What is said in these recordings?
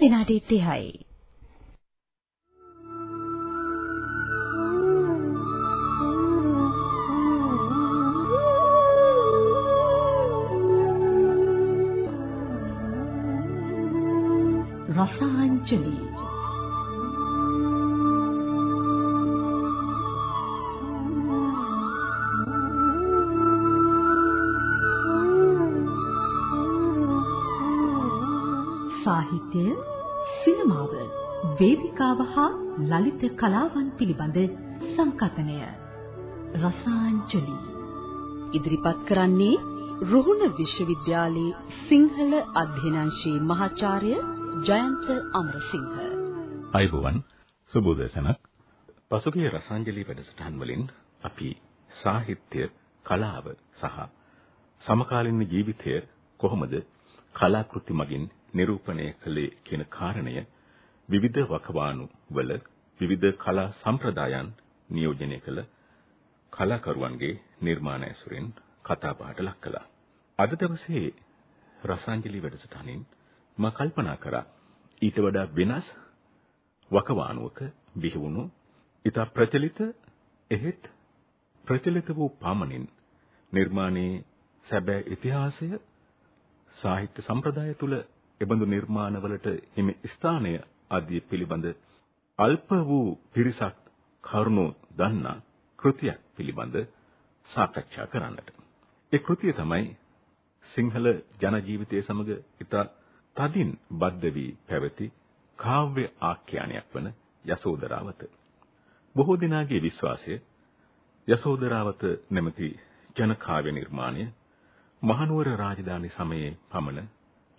විනාඩි 30යි. රසාංජලි සාහිත්‍ය සිනමාව වේදිකාව හා ලලිත කලාවන් පිළිබඳ සංකතනය. රසාංජලි. ඉදිරිපත් කරන්නේ රුහුණ විශ්වවිද්‍යාලයේ සිංහල අධ්‍යනාංශයේ මහාචාර්ය ජයන්ත අමරසිංහ. අයිබෝවන් සුබෝදසනක් පසුගිය රසාංජලි වැඩසටහන් වලින් අපි සාහිත්‍ය කලාව සහ සමකාලීන ජීවිතය කොහොමද කලාකෘති මගින් නිරූපණය කළේ කියන කාරණය විවිධ වකවානු වල විවිධ කලා සම්ප්‍රදායන් නියෝජනය කළ කලාකරුවන්ගේ නිර්මාණ ඇසුරෙන් කතා බහට ලක් කළා. අද දවසේ රසාංජලි වැඩසටහනින් මා කල්පනා කරා ඊට වඩා වෙනස් වකවානුවක බිහිවුණු ඊට ප්‍රචලිත එහෙත් ප්‍රචලිත වූ පමණින් නිර්මාණයේ සැබෑ ඉතිහාසය සාහිත්‍ය සම්ප්‍රදාය තුල එබඳු නිර්මාණවලට හිමි ස්ථානය ආදී පිළිබඳ අල්ප වූ පිරිසක් කරුණු දන්නා කෘතියක් පිළිබඳ සාකච්ඡා කරන්නට. ඒ කෘතිය තමයි සිංහල ජන ජීවිතයේ සමග ඉතා තදින් බද්ධ වී පැවති කාව්‍ය ආඛ්‍යානයක් වන යසෝදරාවත. බොහෝ දිනාගේ විශ්වාසය යසෝදරාවත නැමැති ජන කාව්‍ය නිර්මාණය මහනුවර රාජධානි සමයේ පමණ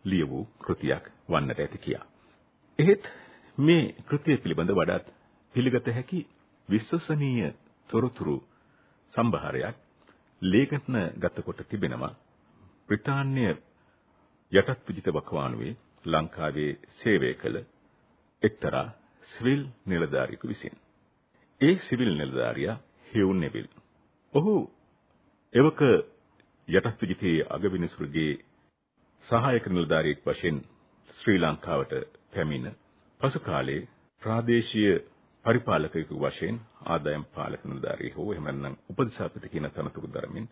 ලිය වූ කෘතියක් වන්නට ඇති කියා. එහෙත් මේ කෘතිය පිළිබඳ වඩාත් පිළිගත හැකි විශ්වසනීය තොරතුරු සම්භාරයක් ලේඛන ගත කොට තිබෙනවා බ්‍රිතාන්‍ය යටත් විජිත වකවානුවේ ලංකාවේ සේවය කළ එක්තරා සිවිල් නිලධාරියෙකු විසින්. ඒ සිවිල් නිලධාරියා හියුන් නෙවිල්. ඔහු එවක යටත් විජිතයේ අගවිනිසුරුගේ සහායක නිලධාරියෙක් වශයෙන් ශ්‍රී ලංකාවට පැමිණ පසු කාලයේ ප්‍රාදේශීය පරිපාලකයෙකු වශයෙන් ආදායම් පාලක නිලධාරී හෝ එහෙම නැත්නම් උපදේශාපති කියන තනතුරු දරමින්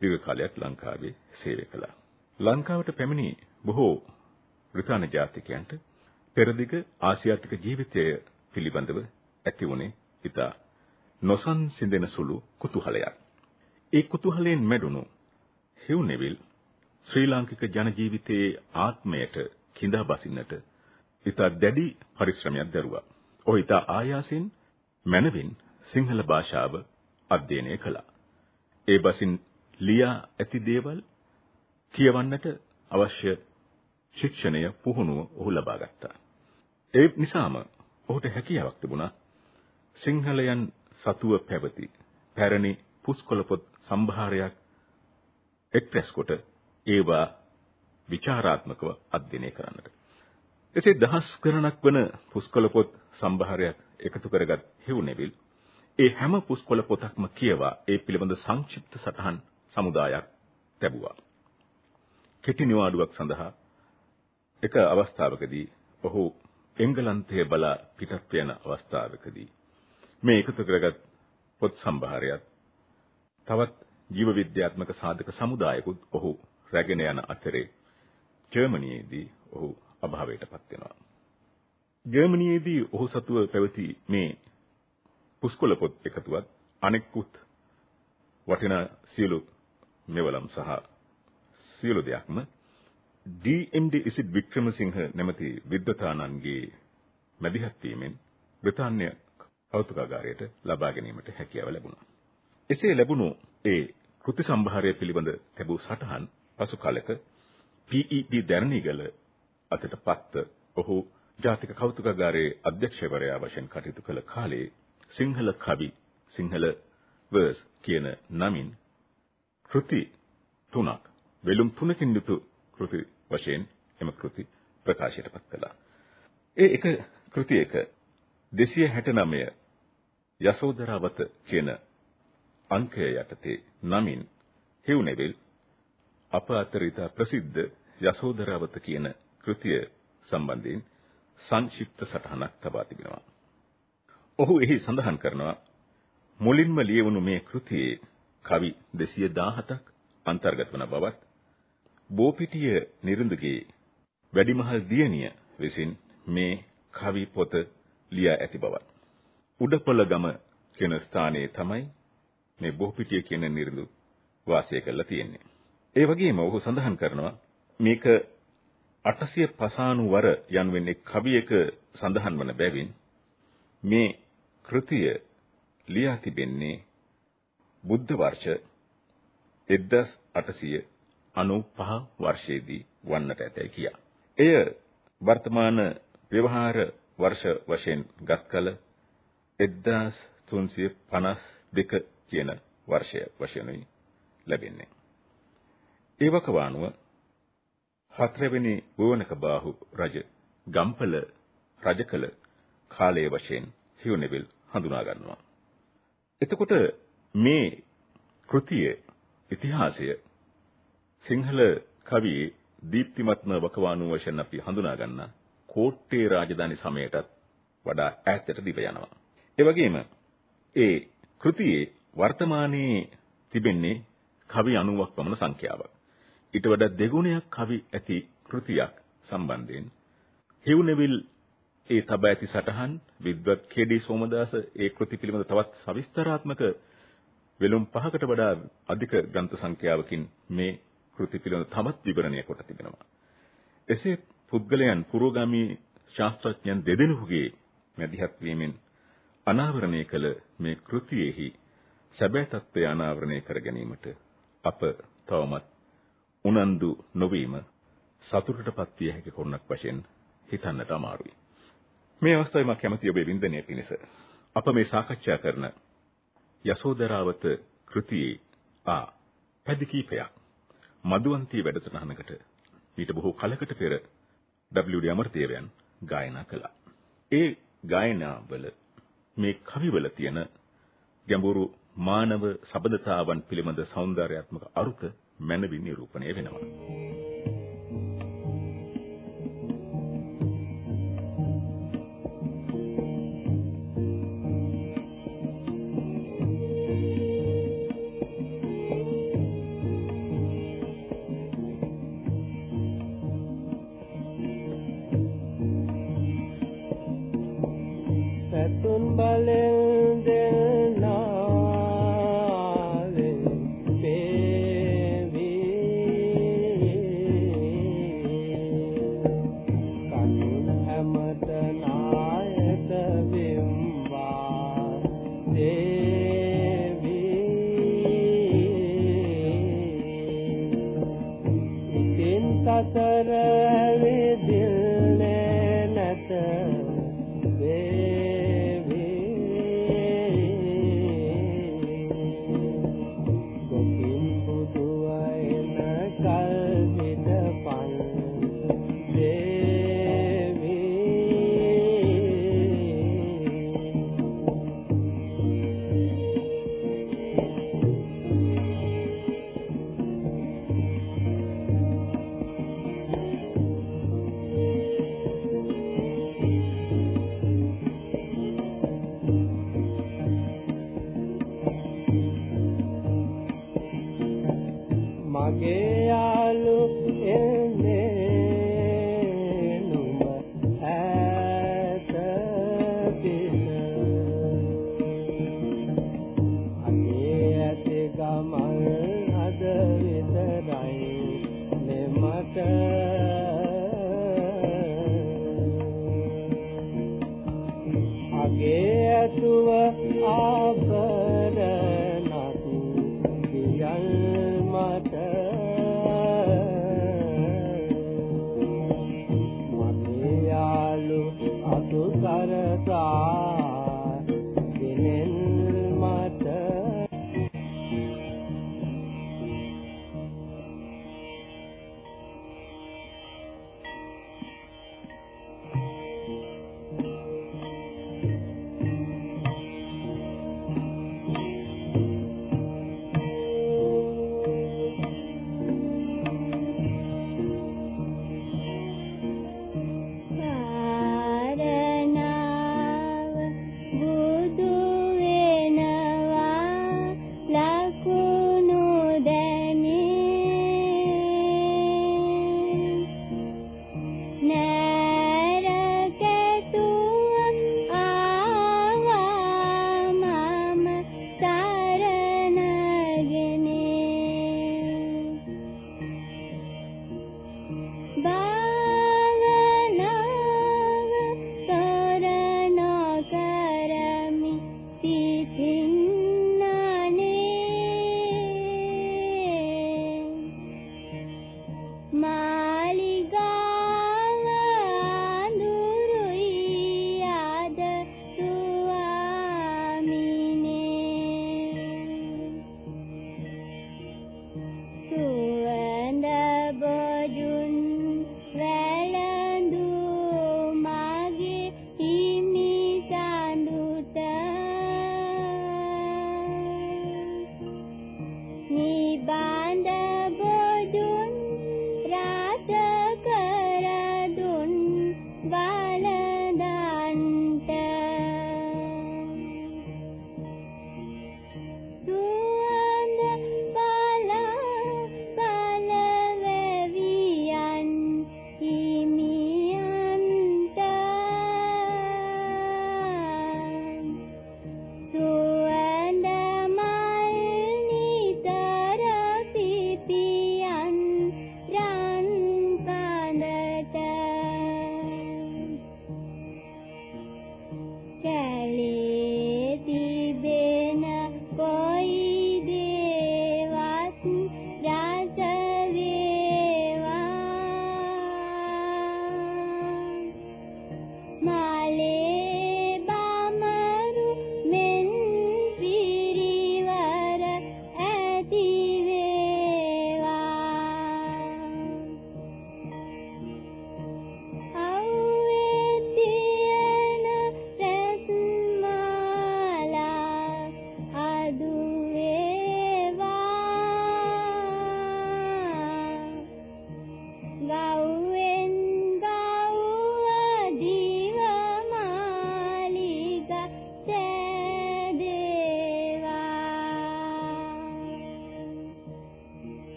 දීර්ඝ කාලයක් ලංකාවේ සේවය කළා. ලංකාවට පැමිණි බොහෝ බ්‍රිතාන්‍ය ජාතිකයන්ට පෙරදිග ආසියාතික ජීවිතය පිළිබඳව ඇති වුණේ ඉතා නොසන්සිඳෙන සුළු කුතුහලයක්. ඒ කුතුහලයෙන් මැඩුණු හිව් නෙවිල් ශ්‍රී ලාංකික ජන ජීවිතයේ ආත්මයට කිඳා බසින්නට ඉතා දැඩි පරිශ්‍රමයක් දරුවා. ඔහු ඉතා ආයාසෙන් මනවින් සිංහල භාෂාව අධ්‍යයනය කළා. ඒ බසින් ලියා ඇති දේවල් කියවන්නට අවශ්‍ය ශික්ෂණය පුහුණුව ඔහු ලබා ගත්තා. ඒ නිසාම ඔහුට හැකියාවක් තිබුණා සිංහලයන් සතුව පැවති පැරණි පුස්කොළ පොත් සම්භාරයක් එක්රැස් කොට ඒවා ਵਿਚාරාත්මකව අධ්‍යයනය කරන්නට. එසේ දහස් ගණනක් වන පුස්කොළ පොත් සම්භාරයක් එකතු කරගත් හිව්නෙවිල් ඒ හැම පුස්කොළ පොතක්ම කියවා ඒ පිළිබඳ සංක්ෂිප්ත සටහන් සමුදායක් ලැබුවා. කෙටි නිවාඩුවක් සඳහා එක අවස්ථාවකදී ඔහු එංගලන්තයේ බලා පිටත් වෙන අවස්ථාවකදී මේ එකතු කරගත් පොත් සම්භාරයත් තවත් ජීව විද්‍යාත්මක සාධක සමුදායකුත් ඔහු රැගෙන යන අතරේ ජර්මනියේදී ඔහු අභාවයටපත් වෙනවා. ජර්මනියේදී ඔහු සතුව පැවති මේ පුස්කොළ පොත් එකතුවත් අනෙකුත් වටිනා සියලු මෙවලම් සහ සියලු දෙයක්ම DMD ඉසිත් වික්‍රමසිංහ නැමැති විද්වතානන්ගේ මැදිහත් වීමෙන් බ්‍රිතාන්‍ය කෞතුකාගාරයට ලබා ගැනීමට හැකියාව ලැබුණා. එසේ ලැබුණු ඒ කෘති සම්භාරය පිළිබඳ ලැබූ සටහන් පසු කලක PEP දැරණිගල අතටපත් ඔහු ජාතික කෞතුකාගාරයේ අධ්‍යක්ෂවරයා වශයෙන් කටයුතු කළ කාලේ සිංහල කවි සිංහල වර්ස් කියන නමින් කෘති තුනක් වෙලුම් තුනකින් යුතු කෘති වශයෙන් එම කෘති ප්‍රකාශයටපත් කළා. ඒ එක කෘතියක 269 යසෝදරාවත කියන අංකය යටතේ නමින් හිව්නෙවිල් අප අතර ඉතා ප්‍රසිද්ධ යසෝදරාවත කියන කෘතිය සම්බන්ධයෙන් සංක්ෂිප්ත සටහනක් තබා තිබෙනවා. ඔහු එහි සඳහන් කරනවා මුලින්ම ලියවුණු මේ කෘතියේ කවි 217ක් අන්තර්ගත වන බවත් බෝපිටිය නිරුඳුගේ වැඩිමහල් දියණිය විසින් මේ කවි පොත ලියා ඇති බවත් උඩපොළ ගම කියන ස්ථානයේ තමයි මේ බෝපිටිය කියන නිරුඳු වාසය කරලා තියෙන්නේ. ඒ වගේම ඔහු සඳහන් කරනවා මේක 850 වර යනුවෙන් එක් කවියක සඳහන් වන බැවින් මේ කෘතිය ලියා තිබෙන්නේ බුද්ධ වර්ෂ 1895 වර්ෂයේදී වන්නට ඇතැයි කියා. එය වර්තමාන ව්‍යවහාර වර්ෂ වශයෙන් ගත් කල 1352 කියන වර්ෂය වශයෙන්යි ලැබෙන්නේ. ඒ වකවානුව හතරවෙනි වුවනක බාහු රජ ගම්පල රජකල කාලයේ වශයෙන් හියුනෙවිල් හඳුනා ගන්නවා. එතකොට මේ කෘතියේ ඉතිහාසය සිංහල කවියේ දීප්තිමත්ම වකවානුව වශයෙන් අපි හඳුනා ගන්න කෝට්ටේ රාජධානි සමයටත් වඩා ඈතට දිව යනවා. ඒ වගේම ඒ කෘතියේ වර්තමානයේ තිබෙන්නේ කවි 90ක් පමණ සංඛ්‍යාවක්. ඊට වඩා දෙගුණයක් කවි ඇති කෘතියක් සම්බන්ධයෙන් හිව්නෙවිල් ඒ තබා ඇති සටහන් විද්වත් කේ.ඩී. සෝමදාස ඒ කෘති පිළිබඳ තවත් සවිස්තරාත්මක වෙළුම් පහකට වඩා අධික ග්‍රන්ථ සංඛ්‍යාවකින් මේ කෘති පිළිබඳ තවත් විවරණය කොට තිබෙනවා. එසේ පුද්ගලයන් පුරෝගාමී ශාස්ත්‍රඥයන් දෙදෙනෙකුගේ මැදිහත් වීමෙන් අනාවරණය කළ මේ කෘතියෙහි සැබෑ తත්වය අනාවරණය කර ගැනීමට අප තවමත් උනන්දු නොවීම සතුටටපත් විය හැකි කරුණක් වශයෙන් හිතන්නට අමාරුයි. මේ අවස්ථාවේ මම කැමති ඔබේ වින්දනය පිණිස අප මේ සාකච්ඡා කරන යසෝදරාවත කෘතියේ ආ පැදි කීපයක් මදුවන්ති වැඩසටහනකට ඊට බොහෝ කලකට පෙර WD අමරදේවයන් ගායනා කළා. ඒ ගායනාවල මේ කවිවල තියෙන ගැඹුරු මානව සබඳතාවන් පිළිබඳ సౌందర్యාත්මක අරුත මැනවින් නිරූපණය වෙනවා.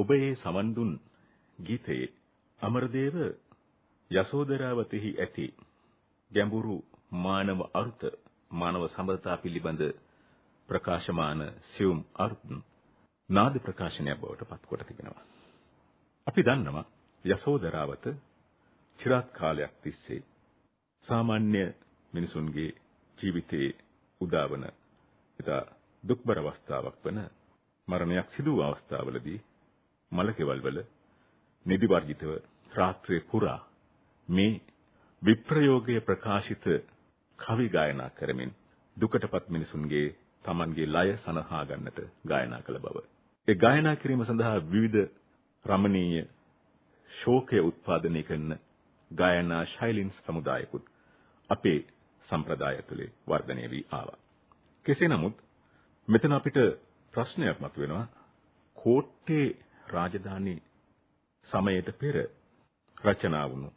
ඔබ ඒ සමන් දුන් ගීතයේ අමරදේව යසෝදරාවතෙහි ඇති ගැඹුරු මානව අර්ථ මානව සම්බන්ධතා පිළිබඳ ප්‍රකාශමාන සියුම් අර්ථ නාද ප්‍රකාශනයක් බවට පත් කොට තිබෙනවා. අපි දන්නවා යසෝදරාවත চিරාත් කාලයක් තිස්සේ සාමාන්‍ය මිනිසුන්ගේ ජීවිතයේ උදාවන ඉතා දුක්බර අවස්ථාවක් වන මරණයක් සිදු වූ අවස්ථාවලදී මලකෙවල් වල නිදි වර්ජිතව රාත්‍රියේ පුරා මේ විප්‍රයෝගයේ ප්‍රකාශිත කවි ගායනා කරමින් දුකටපත් මිනිසුන්ගේ Tamanගේ ලය සනහා ගන්නට ගායනා කළ බව. ඒ ගායනා කිරීම සඳහා විවිධ රමණීය ශෝකය උත්පාදනය කරන ගායනා ශෛලින් සමුදායකුත් අපේ සම්ප්‍රදාය තුළේ වර්ධනය වී ආවා. කෙසේ නමුත් මෙතන අපිට ප්‍රශ්නයක් මතුවෙනවා කෝට්ටේ රාජධානී සමයට පෙර රචනා වුණු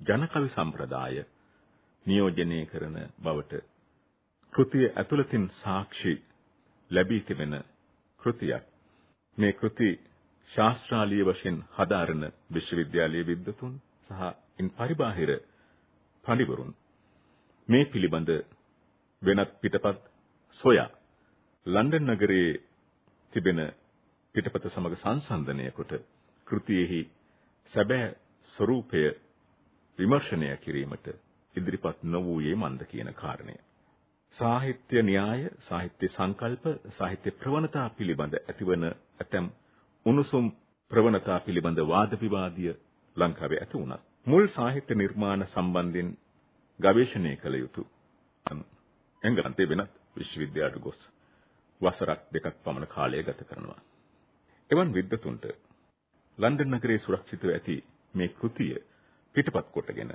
ජනකවි සම්ප්‍රදාය නියෝජනය කරන බවට කෘතිය ඇතුළතින් සාක්ෂි ලැබී තිබෙන කෘතියක්. මේ කෘති ශාස්ත්‍රාලීය වශයෙන් හදාරන විශ්වවිද්‍යාලීය විද්වතුන් සහ ඉන් පරිබාහිර පඬිවරුන් මේ පිළිබඳ වෙනත් පිටපත් සොයා ලන්ඩන් නගරයේ තිබෙන පිටපත සමග සංසන්දනය කොට කෘතියෙහි සැබෑ ස්වરૂපය විමර්ශනය කිරීමට ඉදිරිපත් නොවූයේ මන්ද කියන කාරණය. සාහිත්‍ය න්‍යාය, සාහිත්‍ය සංකල්ප, සාහිත්‍ය ප්‍රවණතා පිළිබඳ ඇතිවන ඇතම් උණුසුම් ප්‍රවණතා පිළිබඳ වාද විවාදිය ලංකාවේ ඇති වුණා. මුල් සාහිත්‍ය නිර්මාණ සම්බන්ධයෙන් ගවේෂණය කළ යුතු එංගලන්තයේ වෙනත් විශ්වවිද්‍යාලයට ගොස් වසරක් දෙකක් පමණ කාලය ගත කරනවා. එවන් විද්වතුන්ට ලන්ඩන් නගරයේ සුරක්ෂිතව ඇති මේ කෘතිය පිටපත් කොටගෙන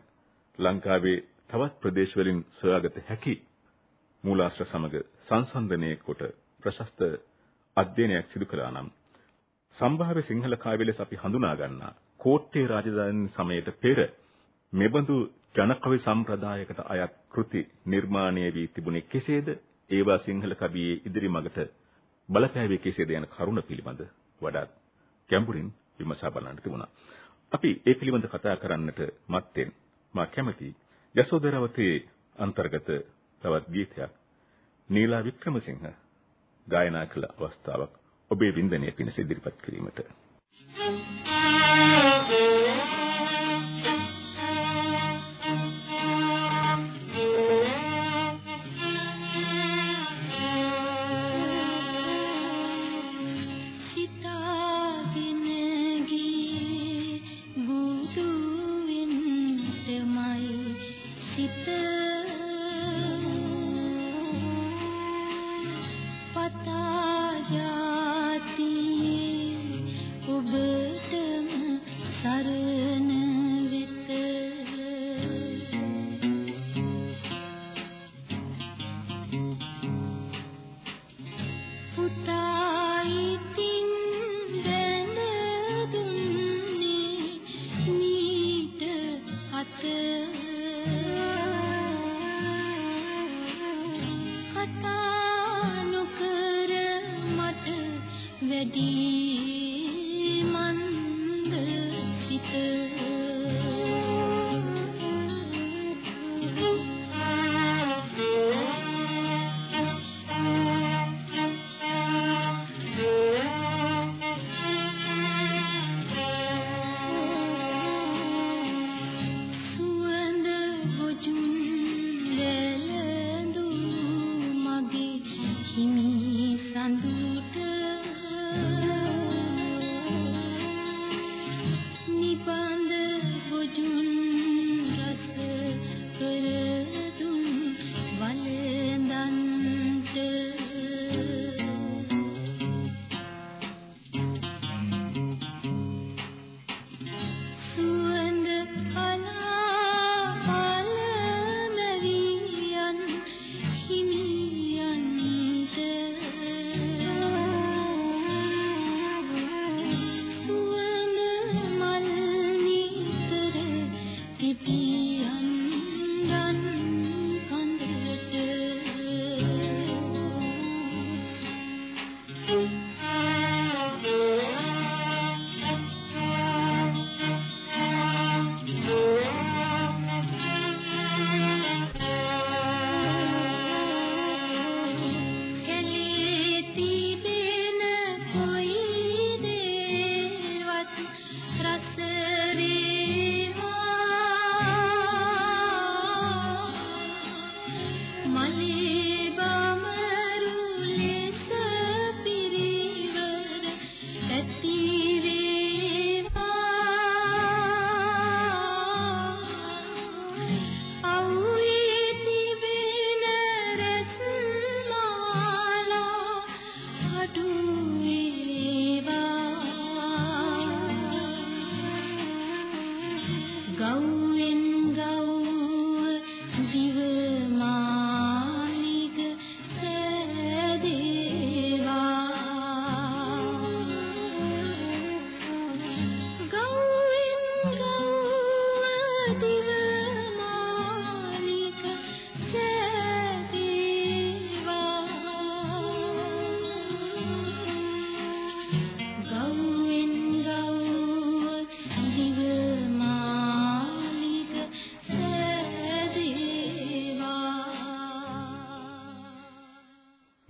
ලංකාවේ තවත් ප්‍රදේශවලින් සොයාගත හැකි මූලාශ්‍ර සමග සංසන්දනය කොට ප්‍රශස්ත අධ්‍යයනයක් සිදු කළා නම් සම්භාව්‍ය සිංහල කාව්‍ය ලෙස අපි හඳුනා ගන්නා කෝට්ටේ රාජධානී සමයට පෙර මෙබඳු ජනකවි සම්ප්‍රදායකට අයත් කෘති නිර්මාණය වී තිබුණේ කෙසේද? ඒවා සිංහල කවියේ ඉදිරි මගට බලපෑවේ කෙසේද යන කරුණ පිළිබඳ වඩාත් ගැඹුරින් විමසා බලන්නට තිබුණා. අපි ඒ පිළිබඳ කතා කරන්නට මත්තෙන් මා කැමති යසෝදරවතේ අන්තර්ගත තවත් ගීතයක් නීලා වික්‍රමසිංහ ගායනා කළ අවස්ථාවක් ඔබේ වින්දනය පිණිස ඉදිරිපත් කිරීමට. Thank you.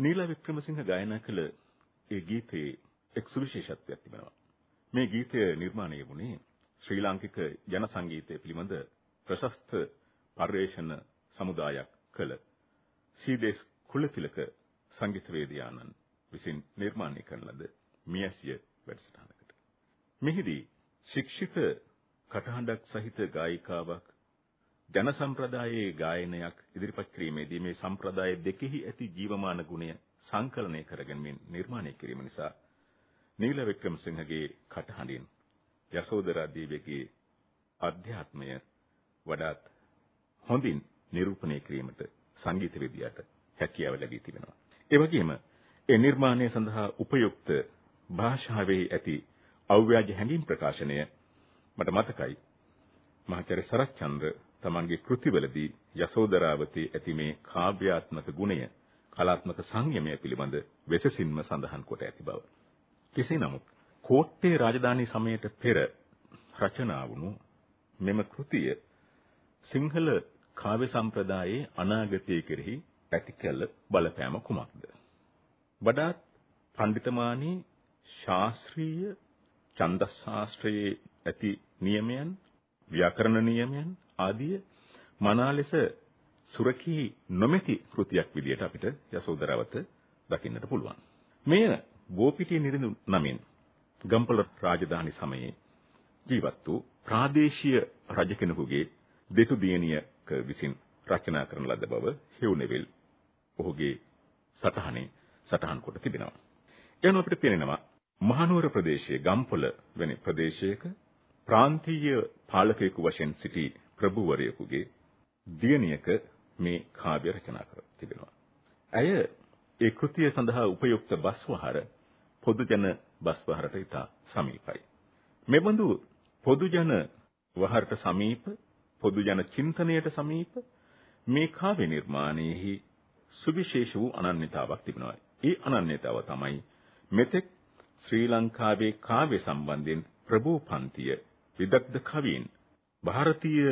නීලා වික්‍රමසිංහ ගායනා කළ ඒ ගීතයේ එක් සුවිශේෂත්වයක් තිබෙනවා. මේ ගීතය නිර්මාණය වුණේ ශ්‍රී ලාංකික ජන සංගීතය පිළිබඳ ප්‍රශස්ත පර්යේෂණ සමුදායක් කළ සීදේස් කුලතිලක සංගීතවේදියාණන් විසින් නිර්මාණය කරන ලද මියසිය වැඩසටහනකට. මෙහිදී ශික්ෂිත කටහඬක් සහිත ගායිකාවක් ජන සම්ප්‍රදායේ ගායනයක් ඉදිරිපත් කිරීමේදී මේ සම්ප්‍රදාය දෙකෙහි ඇති ජීවමාන ගුණය සංකලනය කරගැනීමෙන් නිර්මාණය කිරීම නිසා නීල වික්‍රමසිංහගේ කටහඬින් යසෝදරා දේවියගේ අධ්‍යාත්මය වඩාත් හොඳින් නිරූපණය කිරීමට සංගීතවිදියට හැකියාව ලැබී තිබෙනවා. ඒ වගේම ඒ නිර්මාණය සඳහා උපයුක්ත භාෂාවේ ඇති අව්‍යාජ හැඟීම් ප්‍රකාශනය මට මතකයි. මහාචාර්ය සරච්චන්ද්‍ර තමන්ගේ කෘතිවලදී යසෝදරාවතී ඇති මේ කාව්‍යාත්මක ගුණය කලාත්මක සංයමය පිළිබඳ වෙසසින්ම සඳහන් කොට ඇති බව. කෙසේ නමුත් කෝට්ටේ රාජධානී සමයට පෙර රචනා වුණු මෙම කෘතිය සිංහල කාව්‍ය සම්ප්‍රදායේ අනාගතය කෙරෙහි ඇති කළ බලපෑම කුමක්ද? වඩාත් පඬිතමානී ශාස්ත්‍රීය ඡන්දස් ශාස්ත්‍රයේ ඇති නියමයන් ව්‍යාකරණ නියමයන් ආදී මනා ලෙස සුරකී නොමැති කෘතියක් විදියට අපිට යසෝදරාවත දකින්නට පුළුවන්. මෙය බෝපිටිය නිරිඳු නමින් ගම්පල රාජධානි සමයේ ජීවත් වූ ප්‍රාදේශීය රජ කෙනෙකුගේ දෙතු දියණියක විසින් රචනා කරන ලද බව හිව්නෙවිල් ඔහුගේ සටහනේ සටහන් කොට තිබෙනවා. එයන අපිට පේනවා මහනුවර ප්‍රදේශයේ ගම්පොළ වැනි ප්‍රදේශයක ප්‍රාන්තීය පාලකයෙකු වශයෙන් සිටි ප්‍රභූවරයෙකුගේ දියණියක මේ කාව්‍ය රචනා කර තිබෙනවා. ඇය ඒ කෘතිය සඳහා උපයුක්ත බස්වහර පොදුජන බස්වහරට ඉතා සමීපයි. මෙබඳු පොදුජන වහරට සමීප පොදුජන චින්තනයට සමීප මේ කාව්‍ය නිර්මාණයෙහි සුවිශේෂ වූ අනන්‍යතාවක් තිබෙනවා. ඒ අනන්‍යතාව තමයි මෙතෙක් ශ්‍රී ලංකාවේ කාව්‍ය සම්බන්ධයෙන් ප්‍රභූ පන්තිය විදග්ධ කවීන් ಭಾರತೀಯ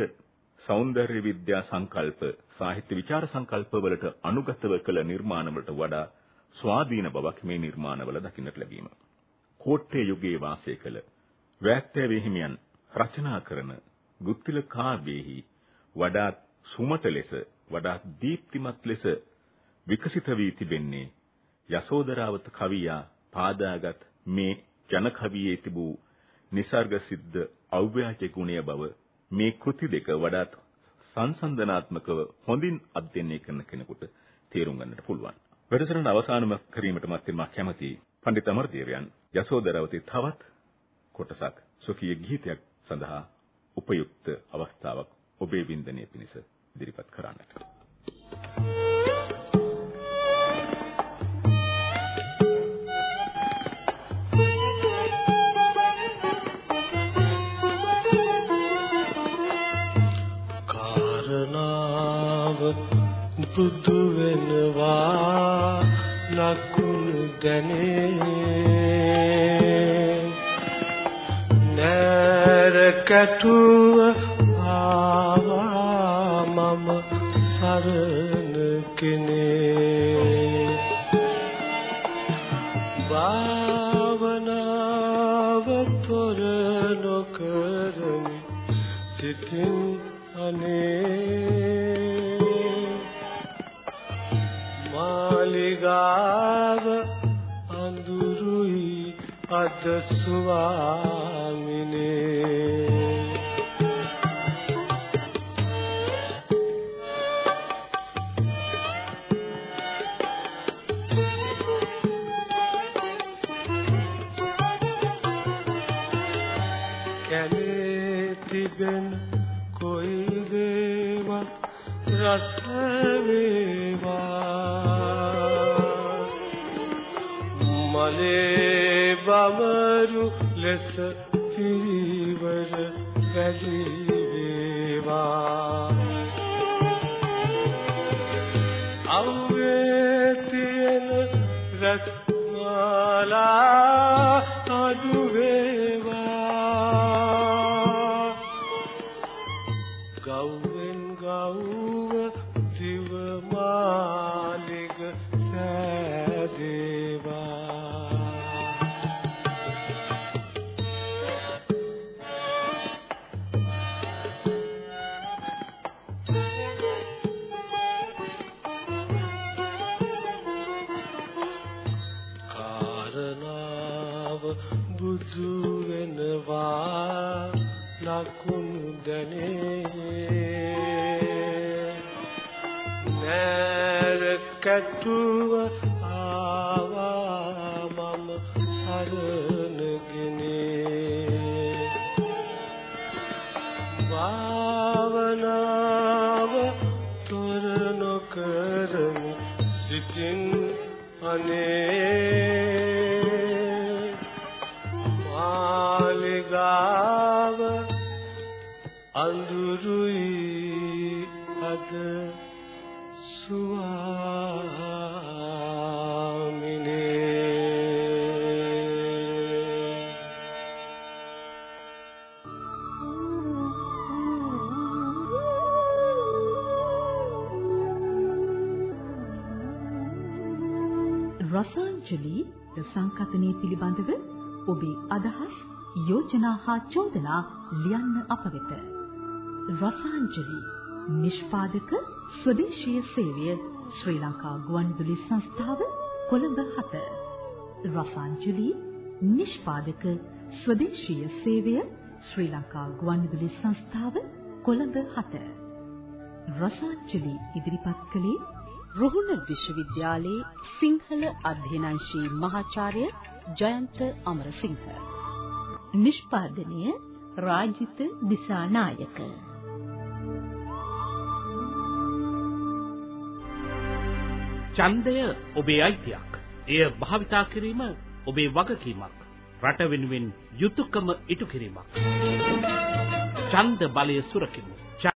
සෞන්දර්ය විද්‍යා සංකල්ප සාහිත්‍ය විචාර සංකල්ප වලට අනුගතව කළ නිර්මාණ වලට වඩා ස්වාධීන බවක් මේ නිර්මාණවල දකින්නට ලැබීම. කෝට්ටේ යුගයේ වාසය කළ වැක්තේ හිමියන් රචනා කරන ගුත්තිල කාව්‍යෙහි වඩාත් සුමට ලෙස වඩාත් දීප්තිමත් ලෙස විකසිත වී තිබෙන්නේ යසෝදරාවත කවියා පාදාගත් මේ ජන කවියේ තිබූ નિસર્ગ සිද්ධ අව්‍යාජ ගුණය බව මේ කෘති දෙක වඩාත් සංසන්දනාත්මකව හොඳින් අධ්‍යයනය කරන කෙනෙකුට තේරුම් ගන්නට පුළුවන්. වැඩසටහන අවසානම කිරීමට මත්තේ මා කැමැති පඬිත් අමරදේවයන් යසෝදරාවතී තවත් කොටසක් සොකී ගීතයක් සඳහා උපයුක්ත අවස්ථාවක් ඔබේ වින්දනයේ පිණිස ඉදිරිපත් කරන්නට. බුදු වෙනවා නකුණු දැනේ. නෑර කැටුව ආවා මම සරණ කෙනේ. භාවනාව තොර නොකරමි සිතින් අනේ. මාලිගාව අඳුරුයි අද ස්වාමිනේ لك රසාංජලි සංකතනයේ පිළිබඳව ඔබේ අදහස් යෝජනා හා චෝදනා ලියන්න අප වෙත. රසාංජලි නිෂ්පාදක ස්වදේශීය සේවය ශ්‍රී ලංකා ගුවන්විදුලි සංස්ථාව කොළඹ 7. රසාංජලි නිෂ්පාදක ස්වදේශීය සේවය ශ්‍රී ලංකා ගුවන්විදුලි සංස්ථාව කොළඹ 7. රසාංජලි ඉදිරිපත් කළේ රුහුණ විශ්වවිද්‍යාලයේ සිංහල අධ්‍යනාංශී මහාචාර්ය ජයන්ත අමරසිංහ. නිෂ්පාදනය රාජිත දිසානායක. ඡන්දය ඔබේ අයිතියක්. එය භාවිතා කිරීම ඔබේ වගකීමක්. රට වෙනුවෙන් යුතුයකම ඉටු කිරීමක්. ඡන්ද බලය සුරකිමු.